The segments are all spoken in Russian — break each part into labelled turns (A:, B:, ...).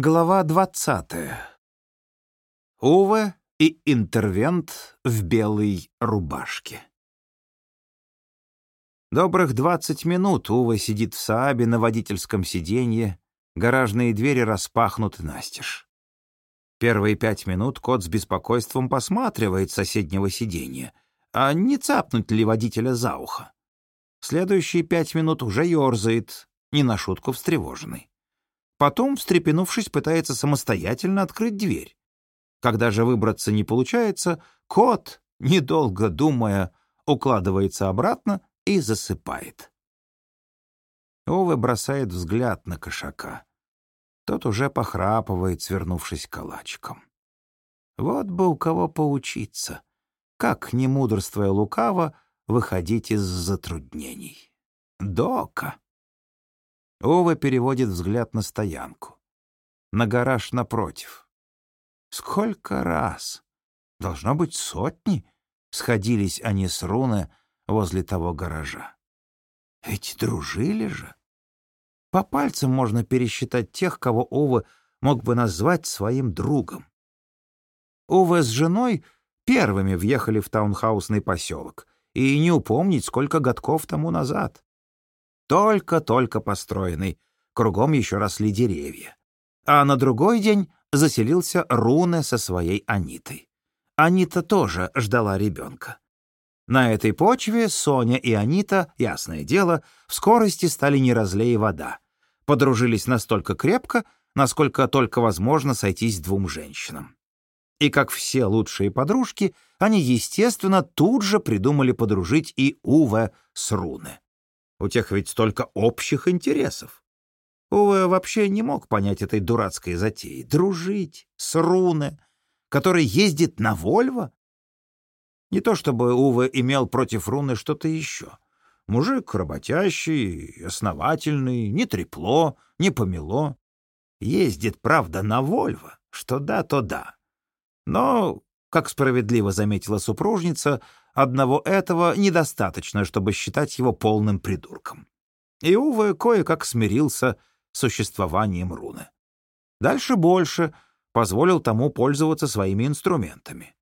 A: Глава двадцатая. Уве и интервент в белой рубашке. Добрых двадцать минут Уве сидит в Саабе на водительском сиденье, гаражные двери распахнуты настежь. Первые пять минут кот с беспокойством посматривает соседнего сиденья, а не цапнуть ли водителя за ухо. Следующие пять минут уже ерзает, не на шутку встревоженный. Потом, встрепенувшись, пытается самостоятельно открыть дверь. Когда же выбраться не получается, кот, недолго думая, укладывается обратно и засыпает. Ове бросает взгляд на кошака. Тот уже похрапывает, свернувшись калачиком. Вот бы у кого поучиться, как, не мудрствуя лукаво, выходить из затруднений. Дока. Ова переводит взгляд на стоянку. На гараж напротив. Сколько раз, должно быть сотни, сходились они с Руны возле того гаража. Ведь дружили же. По пальцам можно пересчитать тех, кого Ова мог бы назвать своим другом. Ова с женой первыми въехали в таунхаусный поселок, и не упомнить, сколько годков тому назад только-только построенный, кругом еще росли деревья. А на другой день заселился Руне со своей Анитой. Анита тоже ждала ребенка. На этой почве Соня и Анита, ясное дело, в скорости стали не разлей вода. Подружились настолько крепко, насколько только возможно сойтись двум женщинам. И как все лучшие подружки, они, естественно, тут же придумали подружить и Уве с Руне. У тех ведь столько общих интересов. Уве вообще не мог понять этой дурацкой затеи. Дружить с Руне, который ездит на Вольво? Не то чтобы Уве имел против Руны что-то еще. Мужик работящий, основательный, не трепло, не помело. Ездит, правда, на Вольво, что да, то да. Но, как справедливо заметила супружница, Одного этого недостаточно, чтобы считать его полным придурком. И Уве кое-как смирился с существованием руны. Дальше больше позволил тому пользоваться своими инструментами.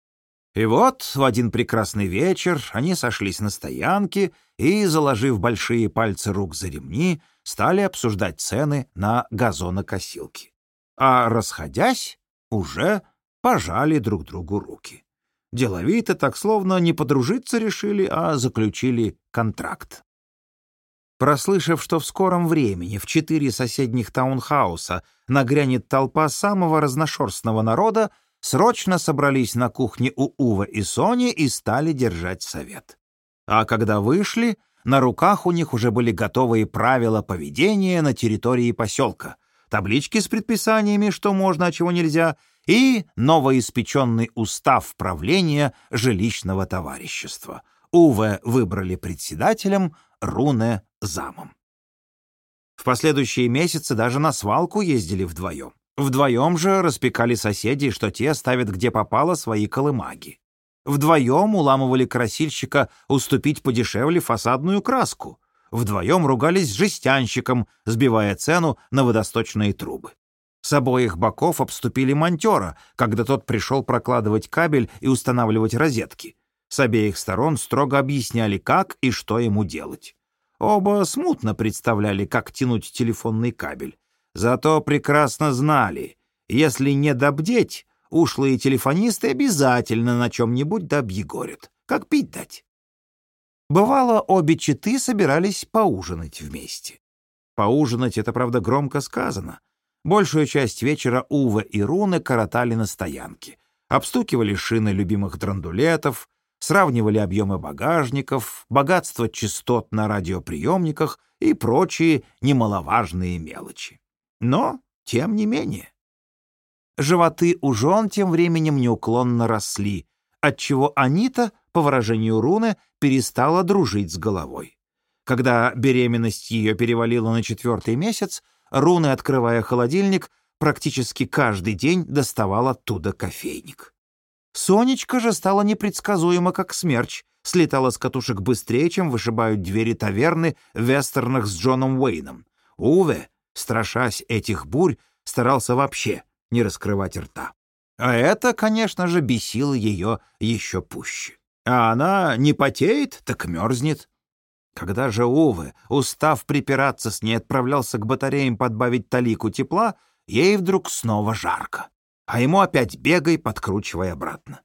A: И вот в один прекрасный вечер они сошлись на стоянке и, заложив большие пальцы рук за ремни, стали обсуждать цены на газонокосилки. А расходясь, уже пожали друг другу руки. Деловито, так словно не подружиться решили, а заключили контракт. Прослышав, что в скором времени в четыре соседних таунхауса нагрянет толпа самого разношерстного народа, срочно собрались на кухне у Ува и Сони и стали держать совет. А когда вышли, на руках у них уже были готовые правила поведения на территории поселка, таблички с предписаниями, что можно, а чего нельзя, и новоиспеченный устав правления жилищного товарищества. Уве выбрали председателем, Руне — замом. В последующие месяцы даже на свалку ездили вдвоем. Вдвоем же распекали соседей, что те ставят где попало свои колымаги. Вдвоем уламывали красильщика уступить подешевле фасадную краску. Вдвоем ругались с жестянщиком, сбивая цену на водосточные трубы. С обоих боков обступили монтера, когда тот пришел прокладывать кабель и устанавливать розетки. С обеих сторон строго объясняли, как и что ему делать. Оба смутно представляли, как тянуть телефонный кабель. Зато прекрасно знали, если не добдеть, ушлые телефонисты обязательно на чем-нибудь добъегорят. Как пить дать? Бывало, обе четы собирались поужинать вместе. Поужинать — это, правда, громко сказано. Большую часть вечера Ува и Руны коротали на стоянке, обстукивали шины любимых драндулетов, сравнивали объемы багажников, богатство частот на радиоприемниках и прочие немаловажные мелочи. Но, тем не менее. Животы у жен тем временем неуклонно росли, отчего Анита, по выражению Руны, перестала дружить с головой. Когда беременность ее перевалила на четвертый месяц, Руны, открывая холодильник, практически каждый день доставал оттуда кофейник. Сонечка же стала непредсказуема, как смерч, слетала с катушек быстрее, чем вышибают двери таверны в вестернах с Джоном Уэйном. Уве, страшась этих бурь, старался вообще не раскрывать рта. А это, конечно же, бесило ее еще пуще. А она не потеет, так мерзнет. Когда же Уве, устав припираться с ней, отправлялся к батареям подбавить талику тепла, ей вдруг снова жарко. А ему опять бегай, подкручивая обратно.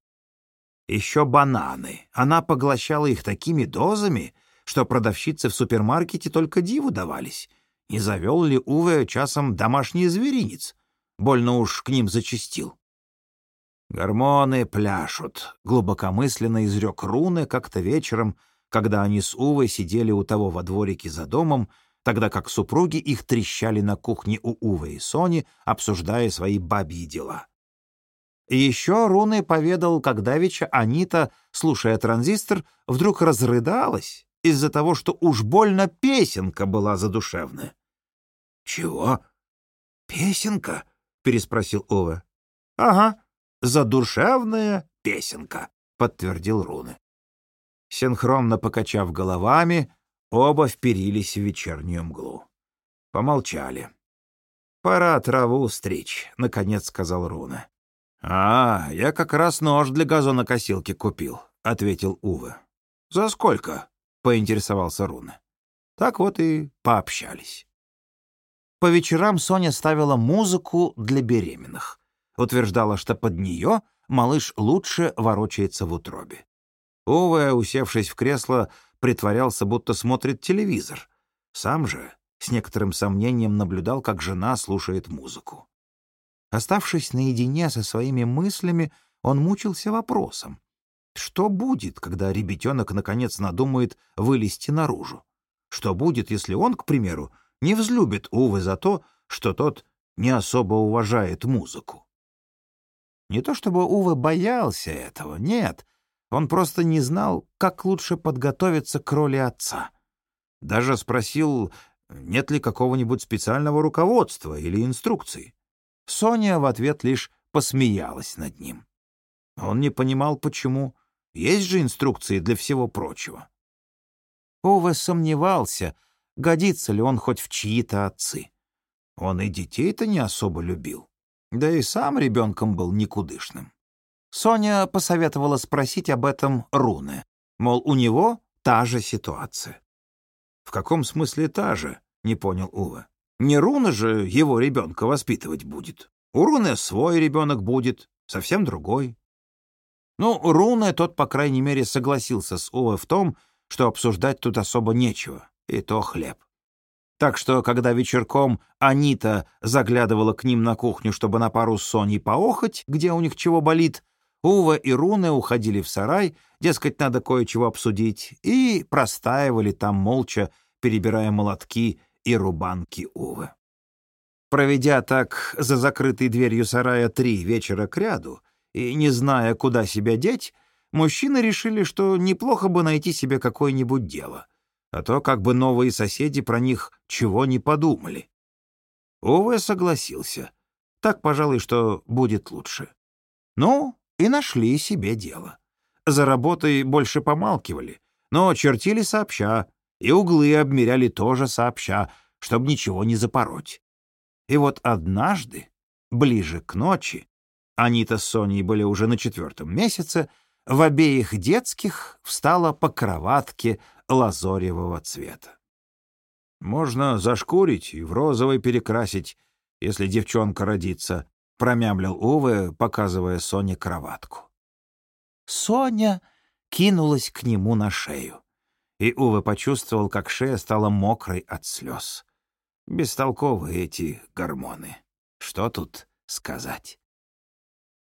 A: Еще бананы. Она поглощала их такими дозами, что продавщицы в супермаркете только диву давались. Не завел ли Уве часом домашний зверинец? Больно уж к ним зачастил. «Гормоны пляшут», — глубокомысленно изрек Руны как-то вечером, когда они с Увой сидели у того во дворике за домом, тогда как супруги их трещали на кухне у Увы и Сони, обсуждая свои бабьи дела. Еще Руны поведал, как давеча Анита, слушая транзистор, вдруг разрыдалась из-за того, что уж больно песенка была задушевная. «Чего? Песенка?» — переспросил Ова. «Ага, задушевная песенка», — подтвердил Руны. Синхронно покачав головами, оба вперились в вечернюю мглу. Помолчали. «Пора траву стричь», — наконец сказал Руна. «А, я как раз нож для газонокосилки купил», — ответил Уве. «За сколько?» — поинтересовался Руна. Так вот и пообщались. По вечерам Соня ставила музыку для беременных. Утверждала, что под нее малыш лучше ворочается в утробе. Уве, усевшись в кресло, притворялся, будто смотрит телевизор. Сам же с некоторым сомнением наблюдал, как жена слушает музыку. Оставшись наедине со своими мыслями, он мучился вопросом. Что будет, когда ребятенок наконец надумает вылезти наружу? Что будет, если он, к примеру, не взлюбит Увы за то, что тот не особо уважает музыку. Не то чтобы Увы боялся этого, нет, он просто не знал, как лучше подготовиться к роли отца. Даже спросил, нет ли какого-нибудь специального руководства или инструкции. Соня в ответ лишь посмеялась над ним. Он не понимал, почему. Есть же инструкции для всего прочего. Уве сомневался — годится ли он хоть в чьи-то отцы. Он и детей-то не особо любил, да и сам ребенком был никудышным. Соня посоветовала спросить об этом Руны, мол, у него та же ситуация. «В каком смысле та же?» — не понял Ува. «Не Руна же его ребенка воспитывать будет. У Руны свой ребенок будет, совсем другой». Ну, Руны тот, по крайней мере, согласился с Ува в том, что обсуждать тут особо нечего и то хлеб. Так что, когда вечерком Анита заглядывала к ним на кухню, чтобы на пару с Соней поохать, где у них чего болит, Ува и Руны уходили в сарай, дескать, надо кое-чего обсудить, и простаивали там молча, перебирая молотки и рубанки Увы. Проведя так за закрытой дверью сарая три вечера кряду и не зная, куда себя деть, мужчины решили, что неплохо бы найти себе какое-нибудь дело а то как бы новые соседи про них чего не подумали. Уве согласился. Так, пожалуй, что будет лучше. Ну, и нашли себе дело. За работой больше помалкивали, но чертили сообща, и углы обмеряли тоже сообща, чтобы ничего не запороть. И вот однажды, ближе к ночи, они-то с Соней были уже на четвертом месяце, в обеих детских встала по кроватке лазоревого цвета. «Можно зашкурить и в розовый перекрасить, если девчонка родится», — промямлил Уве, показывая Соне кроватку. Соня кинулась к нему на шею, и Уве почувствовал, как шея стала мокрой от слез. Бестолковые эти гормоны. Что тут сказать?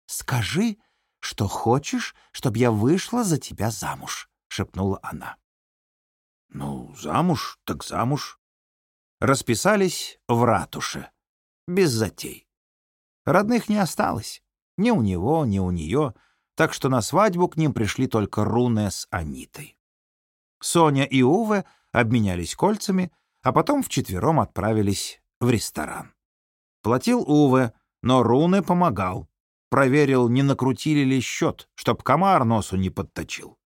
A: «Скажи, что хочешь, чтобы я вышла за тебя замуж», — шепнула она. Ну, замуж так замуж. Расписались в ратуше. Без затей. Родных не осталось. Ни у него, ни у нее. Так что на свадьбу к ним пришли только Руне с Анитой. Соня и Уве обменялись кольцами, а потом вчетвером отправились в ресторан. Платил Уве, но Руне помогал. Проверил, не накрутили ли счет, чтоб комар носу не подточил.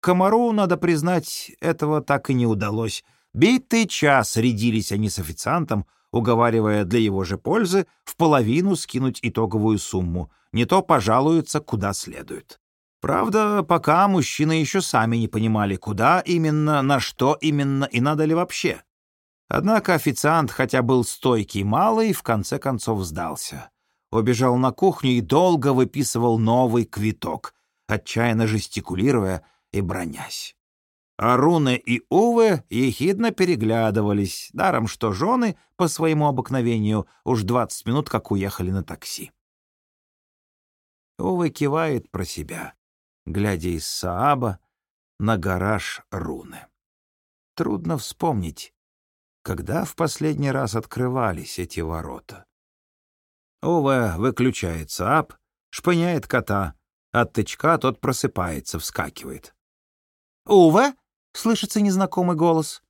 A: Комару, надо признать, этого так и не удалось. Битый час рядились они с официантом, уговаривая для его же пользы в половину скинуть итоговую сумму, не то пожалуются куда следует. Правда, пока мужчины еще сами не понимали, куда именно, на что именно и надо ли вообще. Однако официант, хотя был стойкий малый, в конце концов сдался. Убежал на кухню и долго выписывал новый квиток, отчаянно жестикулируя и бронясь. А Руны и Уве ехидно переглядывались, даром что жены, по своему обыкновению, уж двадцать минут как уехали на такси. Уве кивает про себя, глядя из Сааба на гараж Руны. Трудно вспомнить, когда в последний раз открывались эти ворота. Уве выключает Сааб, шпыняет кота. От тычка тот просыпается, вскакивает. «Уве?» — слышится незнакомый голос.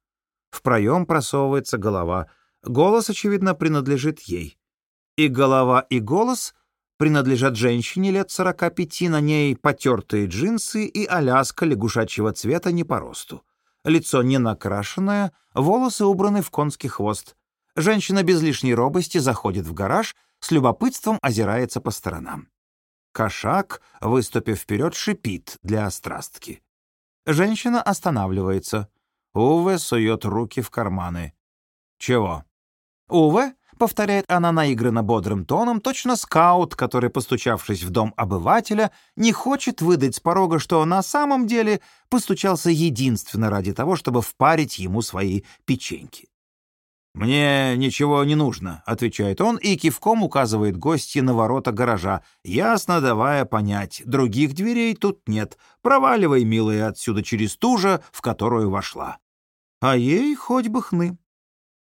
A: В проем просовывается голова. Голос, очевидно, принадлежит ей. И голова, и голос принадлежат женщине лет сорока пяти, на ней потертые джинсы и аляска лягушачьего цвета не по росту. Лицо не накрашенное, волосы убраны в конский хвост. Женщина без лишней робости заходит в гараж, с любопытством озирается по сторонам. Кошак, выступив вперед, шипит для острастки. Женщина останавливается. Уве сует руки в карманы. «Чего?» «Уве?» — повторяет она наигранно бодрым тоном, точно скаут, который, постучавшись в дом обывателя, не хочет выдать с порога, что на самом деле постучался единственно ради того, чтобы впарить ему свои печеньки. «Мне ничего не нужно», — отвечает он и кивком указывает гости на ворота гаража, ясно давая понять, других дверей тут нет, проваливай, милая, отсюда через ту же, в которую вошла. А ей хоть бы хны.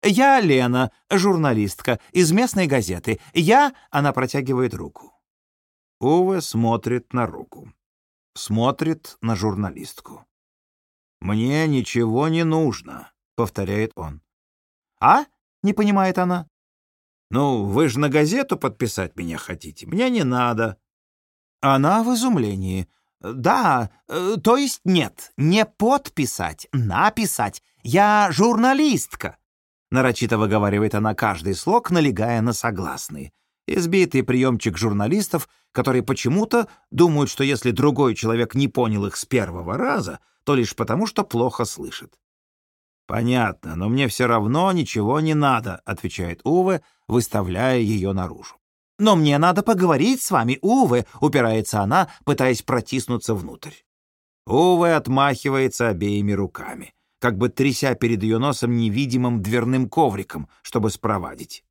A: «Я Лена, журналистка, из местной газеты. Я...» — она протягивает руку. Уве смотрит на руку. Смотрит на журналистку. «Мне ничего не нужно», — повторяет он. «А?» — не понимает она. «Ну, вы же на газету подписать меня хотите. Мне не надо». Она в изумлении. «Да, э, то есть нет, не подписать, написать. Я журналистка», — нарочито выговаривает она каждый слог, налегая на согласный. Избитый приемчик журналистов, которые почему-то думают, что если другой человек не понял их с первого раза, то лишь потому, что плохо слышит. «Понятно, но мне все равно ничего не надо», — отвечает Уве, выставляя ее наружу. «Но мне надо поговорить с вами, Уве», — упирается она, пытаясь протиснуться внутрь. Уве отмахивается обеими руками, как бы тряся перед ее носом невидимым дверным ковриком, чтобы спровадить.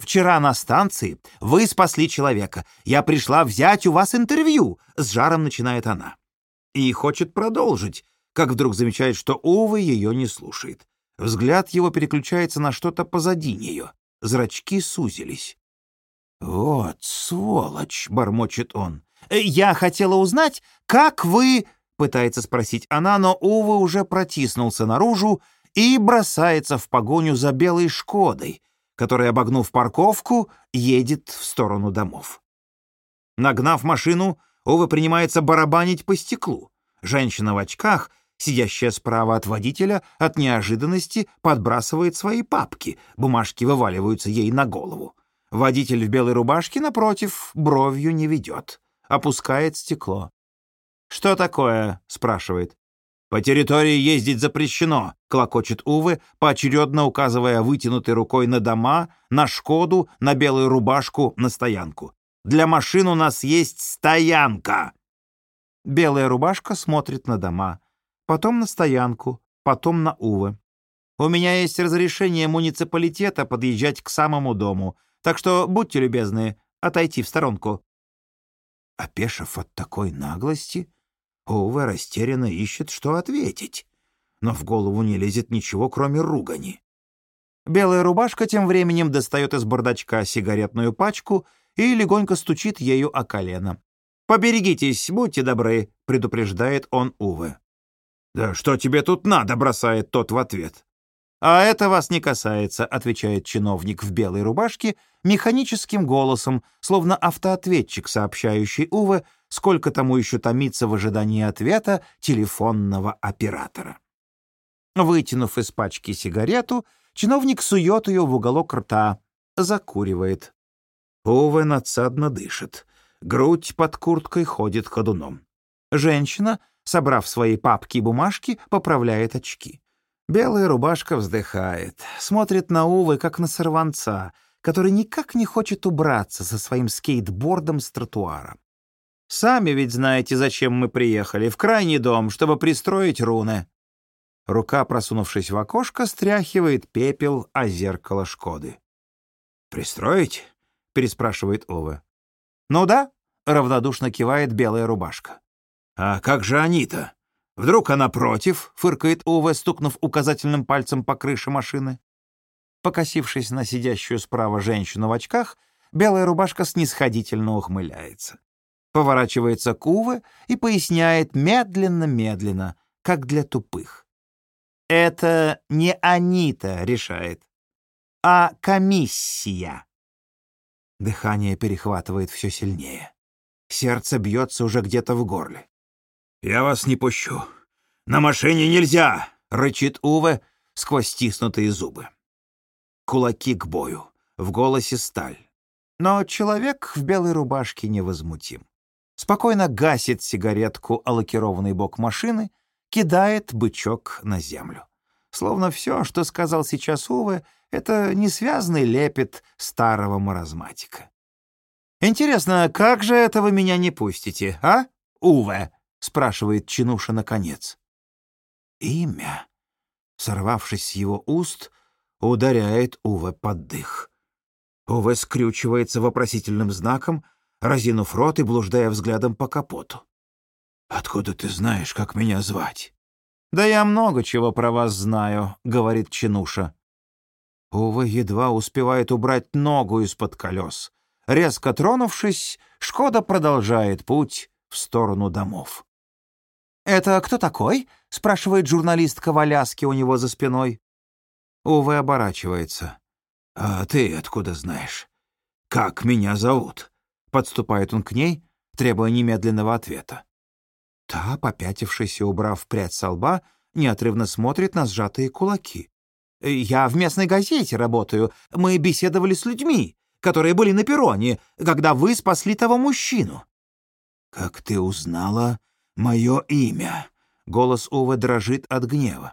A: «Вчера на станции вы спасли человека. Я пришла взять у вас интервью», — с жаром начинает она. И хочет продолжить, как вдруг замечает, что Увы ее не слушает. Взгляд его переключается на что-то позади нее. Зрачки сузились. «Вот сволочь!» — бормочет он. «Э, «Я хотела узнать, как вы...» — пытается спросить она, но Увы уже протиснулся наружу и бросается в погоню за белой «Шкодой», которая, обогнув парковку, едет в сторону домов. Нагнав машину, Увы принимается барабанить по стеклу. Женщина в очках Сидящая справа от водителя от неожиданности подбрасывает свои папки, бумажки вываливаются ей на голову. Водитель в белой рубашке, напротив, бровью не ведет. Опускает стекло. «Что такое?» — спрашивает. «По территории ездить запрещено», — клокочет Увы, поочередно указывая вытянутой рукой на дома, на «Шкоду», на белую рубашку, на стоянку. «Для машин у нас есть стоянка!» Белая рубашка смотрит на дома потом на стоянку, потом на Увы. У меня есть разрешение муниципалитета подъезжать к самому дому, так что будьте любезны отойти в сторонку». Опешив от такой наглости, Уве растерянно ищет, что ответить, но в голову не лезет ничего, кроме ругани. Белая рубашка тем временем достает из бардачка сигаретную пачку и легонько стучит ею о колено. «Поберегитесь, будьте добры», — предупреждает он Уве. «Да что тебе тут надо?» — бросает тот в ответ. «А это вас не касается», — отвечает чиновник в белой рубашке механическим голосом, словно автоответчик, сообщающий Уве, сколько тому еще томится в ожидании ответа телефонного оператора. Вытянув из пачки сигарету, Чиновник сует ее в уголок рта, закуривает. Уве надсадно дышит. Грудь под курткой ходит ходуном. Женщина, собрав свои папки и бумажки, поправляет очки. Белая рубашка вздыхает, смотрит на Увы, как на сорванца, который никак не хочет убраться со своим скейтбордом с тротуара. «Сами ведь знаете, зачем мы приехали. В крайний дом, чтобы пристроить руны». Рука, просунувшись в окошко, стряхивает пепел о зеркало Шкоды. «Пристроить?» — переспрашивает Ова. «Ну да», — равнодушно кивает белая рубашка. «А как же они-то? Вдруг она против?» — фыркает Ова, стукнув указательным пальцем по крыше машины. Покосившись на сидящую справа женщину в очках, белая рубашка снисходительно ухмыляется. Поворачивается к Уве и поясняет медленно-медленно, как для тупых. Это не Анита решает, а комиссия. Дыхание перехватывает все сильнее. Сердце бьется уже где-то в горле. «Я вас не пущу. На машине нельзя!» — рычит Уве сквозь стиснутые зубы. Кулаки к бою, в голосе сталь. Но человек в белой рубашке невозмутим. Спокойно гасит сигаретку о лакированный бок машины — кидает бычок на землю. Словно все, что сказал сейчас Уве, это несвязный лепет старого маразматика. «Интересно, как же это вы меня не пустите, а, Уве?» — спрашивает Чинуша наконец. Имя, сорвавшись с его уст, ударяет Уве под дых. Уве скрючивается вопросительным знаком, разинув рот и блуждая взглядом по капоту. «Откуда ты знаешь, как меня звать?» «Да я много чего про вас знаю», — говорит Чинуша. Увы, едва успевает убрать ногу из-под колес. Резко тронувшись, Шкода продолжает путь в сторону домов. «Это кто такой?» — спрашивает журналистка в Аляске у него за спиной. Увы оборачивается. «А ты откуда знаешь? Как меня зовут?» Подступает он к ней, требуя немедленного ответа. Та, попятившись и убрав прядь со лба, неотрывно смотрит на сжатые кулаки. «Я в местной газете работаю. Мы беседовали с людьми, которые были на перроне, когда вы спасли того мужчину». «Как ты узнала мое имя?» Голос Увы дрожит от гнева.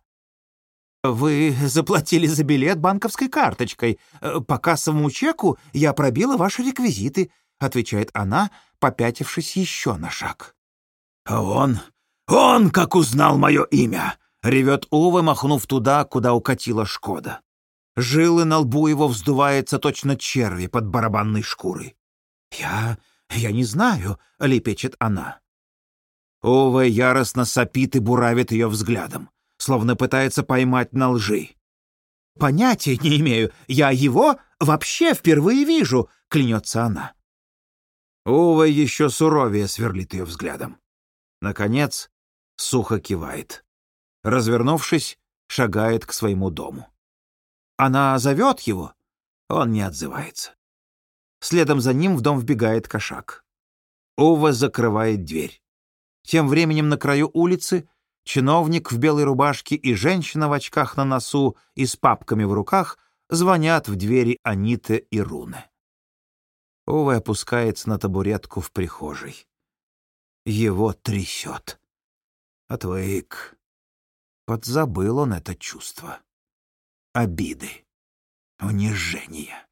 A: «Вы заплатили за билет банковской карточкой. По кассовому чеку я пробила ваши реквизиты», — отвечает она, попятившись еще на шаг. «А он... он как узнал мое имя!» — ревет Ова, махнув туда, куда укатила Шкода. Жилы на лбу его вздуваются точно черви под барабанной шкурой. «Я... я не знаю», — лепечет она. Ова яростно сопит и буравит ее взглядом, словно пытается поймать на лжи. «Понятия не имею. Я его вообще впервые вижу», — клянется она. Ова еще суровее сверлит ее взглядом. Наконец, сухо кивает. Развернувшись, шагает к своему дому. Она зовет его, он не отзывается. Следом за ним в дом вбегает кошак. Ува закрывает дверь. Тем временем на краю улицы чиновник в белой рубашке и женщина в очках на носу и с папками в руках звонят в двери Аниты и Руны. Ува опускается на табуретку в прихожей. Его трясет. Отвык. Подзабыл он это чувство. Обиды, унижения,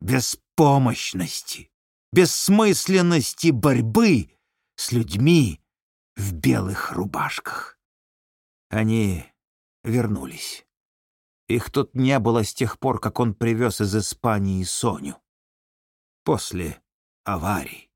A: беспомощности, бессмысленности борьбы с людьми в белых рубашках. Они вернулись. Их тут не было с тех пор, как он привез из Испании Соню. После аварии.